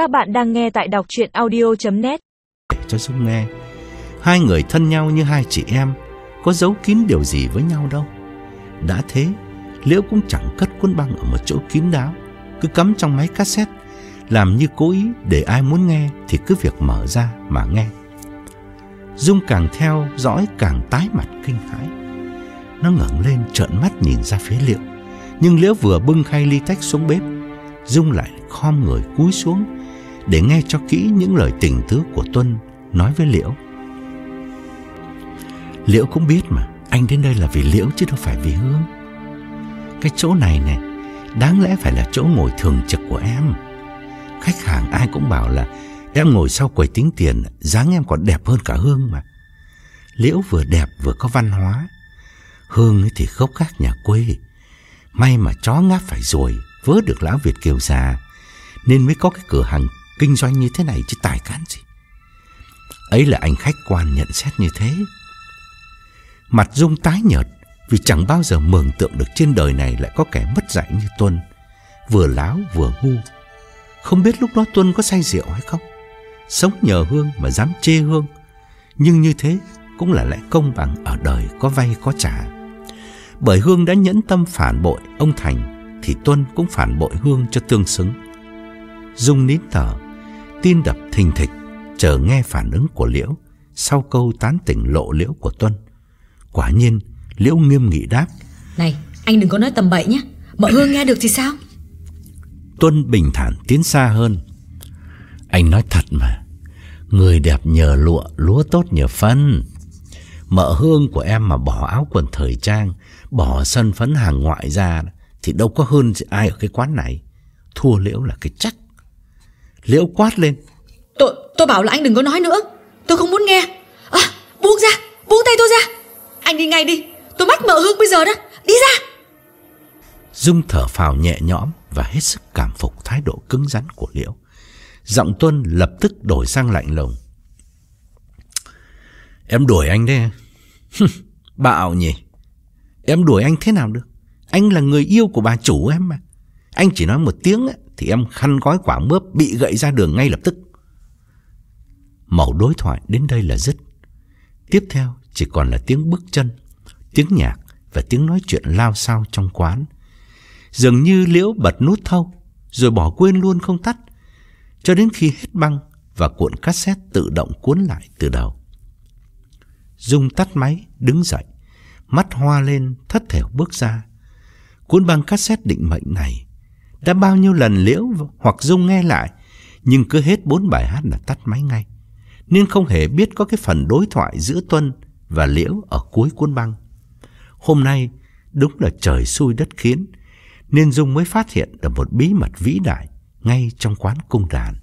Các bạn đang nghe tại đọc chuyện audio.net cho Dung nghe. Hai người thân nhau như hai chị em, có giấu kín điều gì với nhau đâu. Đã thế, Liễu cũng chẳng cất cuốn băng ở một chỗ kín đáo, cứ cắm trong máy cassette, làm như cố ý để ai muốn nghe thì cứ việc mở ra mà nghe. Dung càng theo dõi càng tái mặt kinh hãi. Nó ngẩng lên trợn mắt nhìn ra phía Liễu, nhưng Liễu vừa bưng khay ly tách xuống bếp, Dung lại khom người cúi xuống để nghe cho kỹ những lời tình tứ của Tuân nói với Liễu. Liễu cũng biết mà, anh đến đây là vì Liễu chứ đâu phải vì Hương. Cái chỗ này này, đáng lẽ phải là chỗ ngồi thường trực của em. Khách hàng ai cũng bảo là em ngồi sau quầy tính tiền, dáng em còn đẹp hơn cả Hương mà. Liễu vừa đẹp vừa có văn hóa. Hương thì gốc gác nhà quê. May mà chó ngáp phải rồi, vớ được lão Việt kiều già, nên mới có cái cửa hàng kinh doanh như thế này chứ tài cán gì. Ấy là anh khách quan nhận xét như thế. Mặt Dung tái nhợt vì chẳng bao giờ mường tượng được trên đời này lại có kẻ mất dạy như Tuân, vừa láo vừa ngu. Không biết lúc đó Tuân có say rượu hay không? Sống nhờ Hương mà dám chê Hương, nhưng như thế cũng là lẽ công bằng ở đời có vay có trả. Bởi Hương đã nhẫn tâm phản bội ông Thành thì Tuân cũng phản bội Hương cho tương xứng. Dung nín thở, tin đập thình thịch, chờ nghe phản ứng của Liễu sau câu tán tỉnh lộ Liễu của Tuân. Quả nhiên, Liễu nghiêm nghị đáp. Này, anh đừng có nói tầm bậy nhé. Mợ Hương nghe được thì sao? Tuân bình thản tiến xa hơn. Anh nói thật mà, người đẹp nhờ lụa, lúa tốt nhờ phân. Mợ Hương của em mà bỏ áo quần thời trang, bỏ sân phấn hàng ngoại ra thì đâu có hơn ai ở cái quán này. Thua Liễu là cái chắc. Liễu quát lên. Tôi tôi bảo là anh đừng có nói nữa. Tôi không muốn nghe. À, buông ra, buông tay tôi ra. Anh đi ngay đi. Tôi bắt mợ Hương bây giờ đó. Đi ra. Dung thở phào nhẹ nhõm và hết sức cảm phục thái độ cứng rắn của Liễu. Giọng Tuân lập tức đổi sang lạnh lùng. Em đuổi anh đấy. Bạo nhỉ. Em đuổi anh thế nào được? Anh là người yêu của bà chủ em mà. Anh chỉ nói một tiếng thì em khăn gói quả mướp bị gậy ra đường ngay lập tức. Mẫu đối thoại đến đây là dứt. Tiếp theo chỉ còn là tiếng bước chân, tiếng nhạc và tiếng nói chuyện lao sao trong quán. Dường như Liễu bật nút thâu rồi bỏ quên luôn không tắt cho đến khi hết băng và cuộn cassette tự động cuốn lại từ đầu. Dung tắt máy, đứng dậy, mắt hoa lên, thất thểu bước ra. Cuốn băng cassette định mệnh này đã bao nhiêu lần Liễu hoặc Dung nghe lại, nhưng cứ hết bốn bài hát là tắt máy ngay. Nên không hề biết có cái phần đối thoại giữa Tuân và Liễu ở cuối cuốn băng. Hôm nay đúng là trời xui đất khiến, nên Dung mới phát hiện được một bí mật vĩ đại ngay trong quán cung đàn.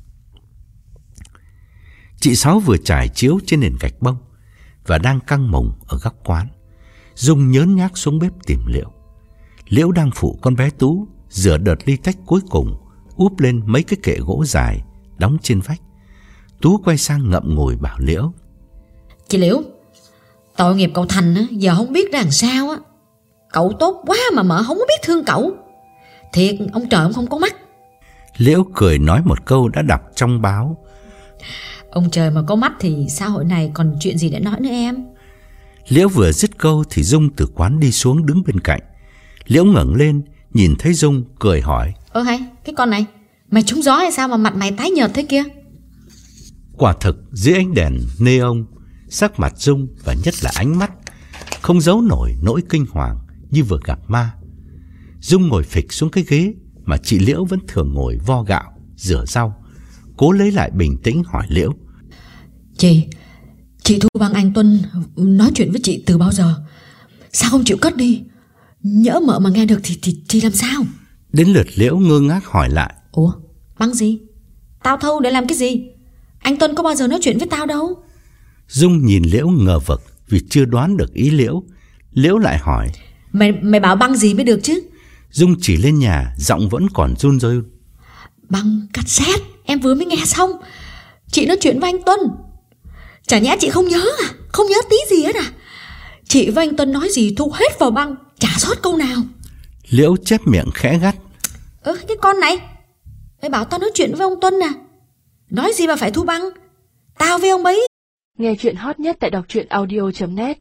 Chị Sáu vừa trải chiếu trên nền gạch bông và đang căng mồng ở góc quán. Dung nhớn nhác xuống bếp tìm Liễu. Liễu đang phụ con bé Tú rửa đợt ly tách cuối cùng, úp lên mấy cái kệ gỗ dài đóng trên vách. Tú quay sang ngậm ngùi bảo Liễu. Chị Liễu, tội nghiệp cậu Thành á, giờ không biết làm sao á. Cậu tốt quá mà mợ không có biết thương cậu. Thiệt, ông trời ông không có mắt. Liễu cười nói một câu đã đọc trong báo. Ông trời mà có mắt thì xã hội này còn chuyện gì để nói nữa em. Liễu vừa dứt câu thì Dung từ quán đi xuống đứng bên cạnh. Liễu ngẩng lên, nhìn thấy Dung, cười hỏi. Ơ hay, cái con này, mày trúng gió hay sao mà mặt mày tái nhợt thế kia? Quả thực, dưới ánh đèn neon, sắc mặt Dung và nhất là ánh mắt, không giấu nổi nỗi kinh hoàng như vừa gặp ma. Dung ngồi phịch xuống cái ghế mà chị Liễu vẫn thường ngồi vo gạo, rửa rau. Cố lấy lại bình tĩnh hỏi Liễu. Chị, chị Thu bằng anh Tuân nói chuyện với chị từ bao giờ? Sao không chịu cất đi? Nhỡ mợ mà nghe được thì thì, thì làm sao? Đến lượt Liễu ngơ ngác hỏi lại. Ủa, băng gì? Tao thâu để làm cái gì? Anh Tuân có bao giờ nói chuyện với tao đâu. Dung nhìn Liễu ngờ vực vì chưa đoán được ý Liễu. Liễu lại hỏi. Mày mày bảo băng gì mới được chứ? Dung chỉ lên nhà, giọng vẫn còn run run. Băng cassette, em vừa mới nghe xong. Chị nói chuyện với anh Tuân. Chả nhẽ chị không nhớ à? Không nhớ tí gì hết à? Chị với anh Tuân nói gì thu hết vào băng, chả sót câu nào. Liễu chép miệng khẽ gắt. Ơ, cái con này. Mày bảo tao nói chuyện với ông Tuân à? Nói gì mà phải thu băng Tao với ông ấy Nghe chuyện hot nhất tại đọc truyện audio.net